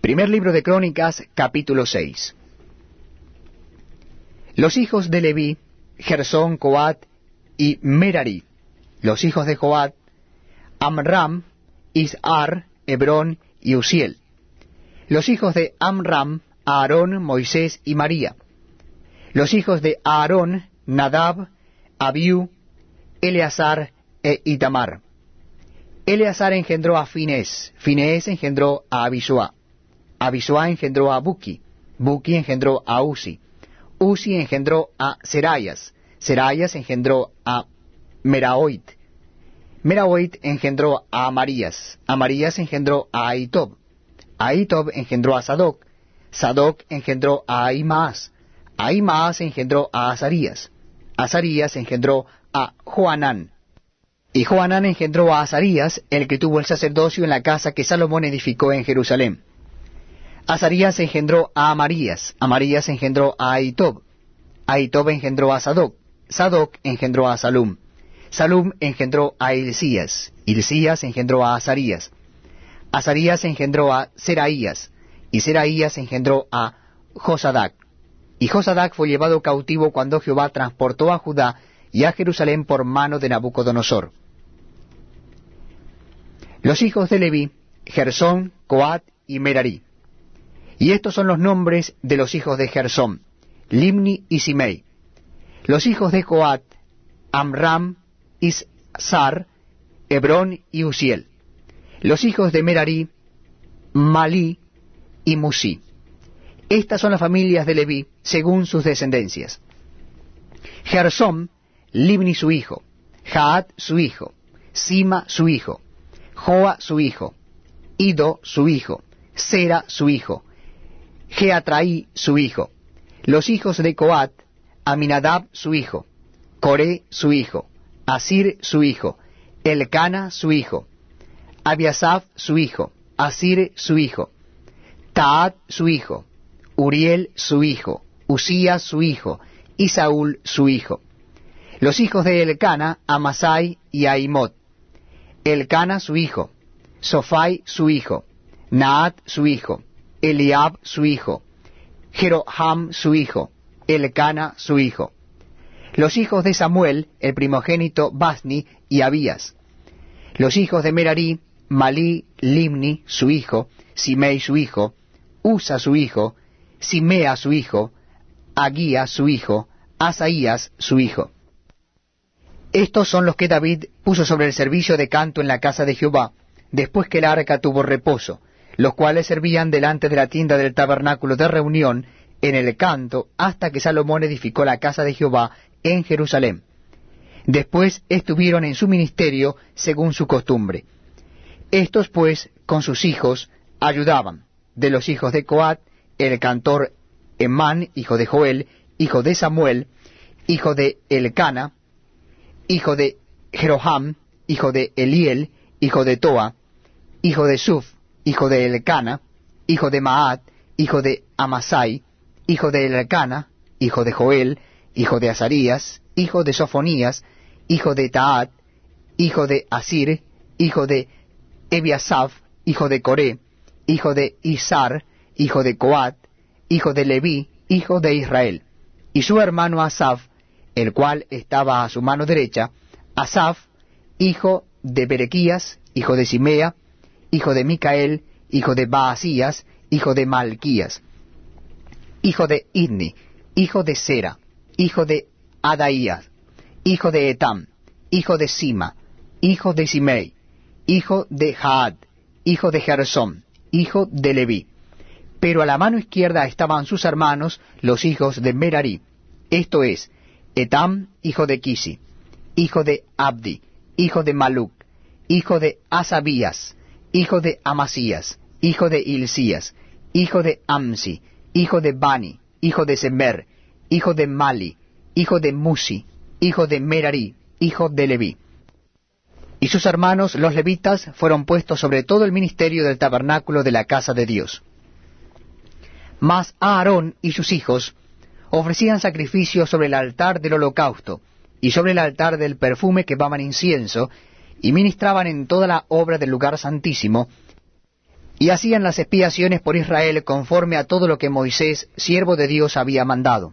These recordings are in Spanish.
Primer libro de Crónicas, capítulo 6. Los hijos de Leví, Gersón, Coat y Merari. Los hijos de Coat, Amram, Isar, Hebrón y Uziel. Los hijos de Amram, Aarón, Moisés y María. Los hijos de Aarón, Nadab, Abiú, Eleazar e Itamar. Eleazar engendró a Finés, Finés engendró a Abisua, Abisua engendró a Buki, Buki engendró a Uzi, Uzi engendró a Serayas, Serayas engendró a Meraoit, Meraoit engendró a Amarías, Amarías engendró a Aitob, Aitob engendró a Sadoc, Sadoc engendró a Aimaas, Aimaas engendró a Azarías, Azarías engendró a Joanán, y Joanán engendró a Azarías, el que tuvo el sacerdocio en la casa que Salomón edificó en Jerusalén. Azarías engendró a Amarías, Amarías engendró a Aitob, Aitob engendró a Sadoc, Sadoc engendró a Salum, Salum engendró a Hilcías, Hilcías engendró a Azarías, Azarías engendró a Seraías, y Seraías engendró a Josadac. Y Josadac fue llevado cautivo cuando Jehová transportó a Judá y a Jerusalén por mano de Nabucodonosor. Los hijos de Leví, Gersón, Coat y Merari. Y estos son los nombres de los hijos de Gersón, Limni y Simei. Los hijos de Coat, Amram, Isar, Hebrón y Uziel. Los hijos de Merari, Malí y Musi. Estas son las familias de Leví, según sus descendencias. Gersón, Libni su hijo, Jaat su hijo, Sima su hijo, Joa su hijo, Ido su hijo, Sera su hijo, Geatraí su hijo, los hijos de Coat, Aminadab su hijo, Coré su hijo, Asir su hijo, Elcana su hijo, Abiasaf su hijo, Asir su hijo, Taat su hijo, Uriel su hijo, Usías su hijo, y Saúl su hijo. Los hijos de Elcana, Amasai y Aimot. Elcana su hijo, Sofai su hijo, Naat su hijo, Eliab su hijo, Jeroham su hijo, Elcana su hijo. Los hijos de Samuel, el primogénito Basni y Abías. Los hijos de Merari, Malí, Limni su hijo, Simei su hijo, Usa su hijo, Simea su hijo, Aguía su hijo, Asaías su hijo. Estos son los que David puso sobre el servicio de canto en la casa de Jehová, después que el arca tuvo reposo, los cuales servían delante de la tienda del tabernáculo de reunión en el canto hasta que Salomón edificó la casa de Jehová en Jerusalén. Después estuvieron en su ministerio según su costumbre. Estos pues con sus hijos ayudaban. De los hijos de Coat, el cantor Emán, hijo de Joel, hijo de Samuel, hijo de Elcana, hijo de Jeroham, hijo de Eliel, hijo de Toa, hijo de Suf, hijo de Elcana, hijo de Maat, hijo de Amasai, hijo de Elcana, hijo de Joel, hijo de Azarías, hijo de Sofonías, hijo de Taat, hijo de Asir, hijo de Ebiasaf, hijo de Coré, hijo de Isar, hijo de Coat, hijo de Leví, hijo de Israel, y su hermano Asaf, el cual estaba a su mano derecha, Asaf, hijo de Berequías, hijo de Simea, hijo de Micael, hijo de Baasías, hijo de Malquías, hijo de Idni, hijo de Sera, hijo de Adaías, hijo de Etam, hijo de Sima, hijo de Simei, hijo de Jaad, hijo de Gersón, hijo de Leví. Pero a la mano izquierda estaban sus hermanos, los hijos de Merari, esto es, Etam, hijo de Kisi, hijo de Abdi, hijo de Maluc, hijo de Asabías, hijo de Amasías, hijo de Hilcías, hijo de Amsi, hijo de Bani, hijo de Semer, hijo de Mali, hijo de Musi, hijo de Merari, hijo de Leví. Y sus hermanos, los levitas, fueron puestos sobre todo el ministerio del tabernáculo de la casa de Dios. Mas Aarón y sus hijos ofrecían sacrificios sobre el altar del holocausto y sobre el altar del perfume que quemaban incienso, y ministraban en toda la obra del lugar santísimo, Y hacían las expiaciones por Israel conforme a todo lo que Moisés, siervo de Dios, había mandado.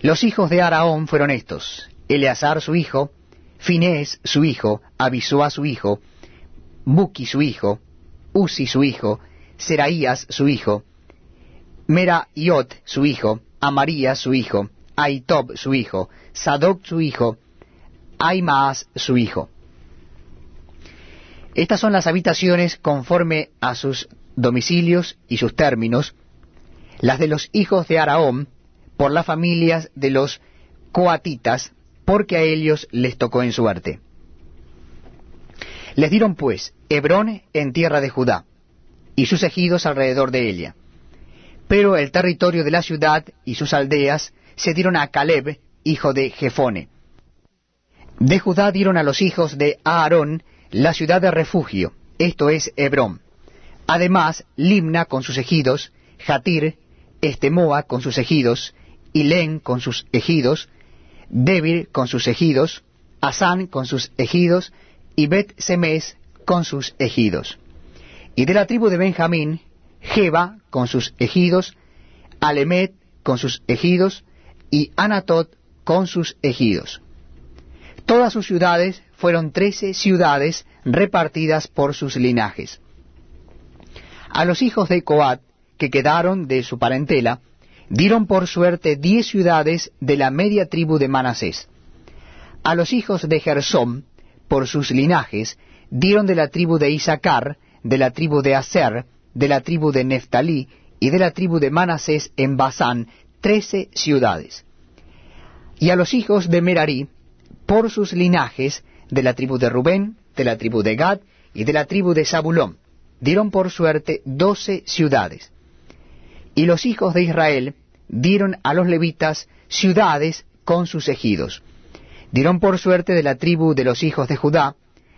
Los hijos de Araón fueron estos, Eleazar su hijo, Finés su hijo, Abisúa su hijo, Buki su hijo, Uzi su hijo, Seraías su hijo, Meraiot su hijo, Amarías su hijo, Aitob su hijo, Sadoc su hijo, Aimaas su hijo. Estas son las habitaciones conforme a sus domicilios y sus términos, las de los hijos de Araón, por las familias de los coatitas, porque a ellos les tocó en suerte. Les dieron pues Hebrón en tierra de Judá, y sus ejidos alrededor de ella. Pero el territorio de la ciudad y sus aldeas se dieron a Caleb, hijo de Jefone. De Judá dieron a los hijos de Aarón la ciudad de refugio, esto es Hebrón. Además, Limna con sus ejidos, Jatir, Estemoa con sus ejidos, Ilén con sus ejidos, Debir con sus ejidos, Asán con sus ejidos, y Bet Semes con sus ejidos. Y de la tribu de Benjamín, Jeba con sus ejidos, Alemet con sus ejidos, y Anatot con sus ejidos. Todas sus ciudades fueron trece ciudades repartidas por sus linajes. A los hijos de Coat, que quedaron de su parentela, dieron por suerte diez ciudades de la media tribu de Manasés. A los hijos de Gersón, por sus linajes, dieron de la tribu de Isaacar, de la tribu de Aser, de la tribu de Neftalí y de la tribu de Manasés en Basán, trece ciudades. Y a los hijos de Merarí, por sus linajes, de la tribu de Rubén, de la tribu de Gad y de la tribu de Zabulón, dieron por suerte doce ciudades. Y los hijos de Israel dieron a los levitas ciudades con sus ejidos. Dieron por suerte de la tribu de los hijos de Judá,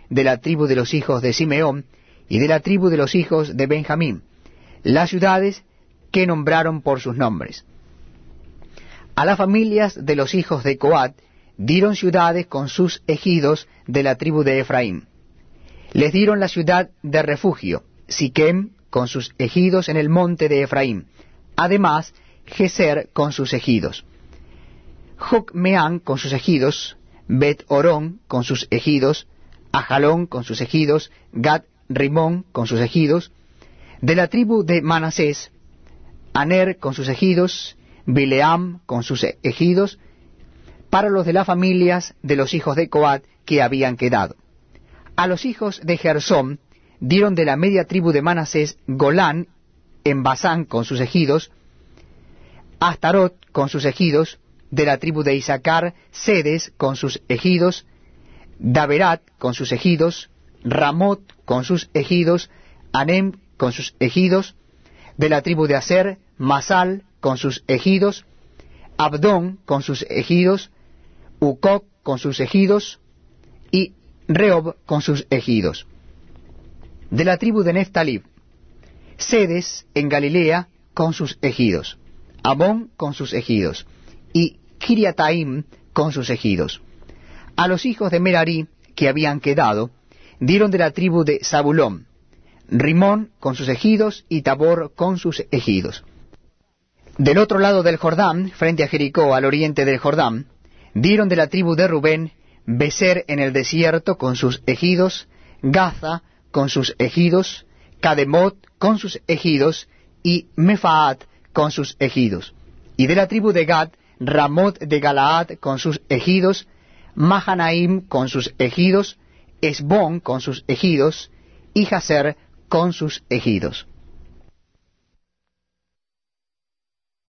de la tribu de los hijos de Simeón y de la tribu de los hijos de Benjamín, las ciudades que nombraron por sus nombres. A las familias de los hijos de Coat dieron ciudades con sus ejidos de la tribu de Efraín. Les dieron la ciudad de refugio, Siquem con sus ejidos en el monte de Efraín, además Geser con sus ejidos, Jocmeán con sus ejidos, Bet Orón con sus ejidos, Ajalón con sus ejidos, Gad Rimón con sus ejidos, de la tribu de Manasés, Aner con sus ejidos, Bileam con sus ejidos, para los de las familias de los hijos de Coat que habían quedado. A los hijos de Gersón dieron de la media tribu de Manasés Golán en Basán con sus ejidos, Astarot con sus ejidos, de la tribu de Isaacar, Sedes con sus ejidos, Daberat con sus ejidos, Ramot con sus ejidos, Anem con sus ejidos, de la tribu de Aser, Masal con sus ejidos, Abdón con sus ejidos, Ucoc con sus ejidos, y Reob con sus ejidos. De la tribu de Neftalib, Sedes en Galilea con sus ejidos, Amón con sus ejidos, y Kiriataim con sus ejidos. A los hijos de Merarí, que habían quedado, dieron de la tribu de Zabulón, Rimón con sus ejidos y Tabor con sus ejidos. Del otro lado del Jordán, frente a Jericó, al oriente del Jordán, dieron de la tribu de Rubén, Becer en el desierto con sus ejidos, Gaza con sus ejidos, Cademot con sus ejidos, y Mefaat con sus ejidos. Y de la tribu de Gad, Ramot de Galaad con sus ejidos, Mahanaim con sus ejidos, Esbón con sus ejidos, y Jaser con sus ejidos.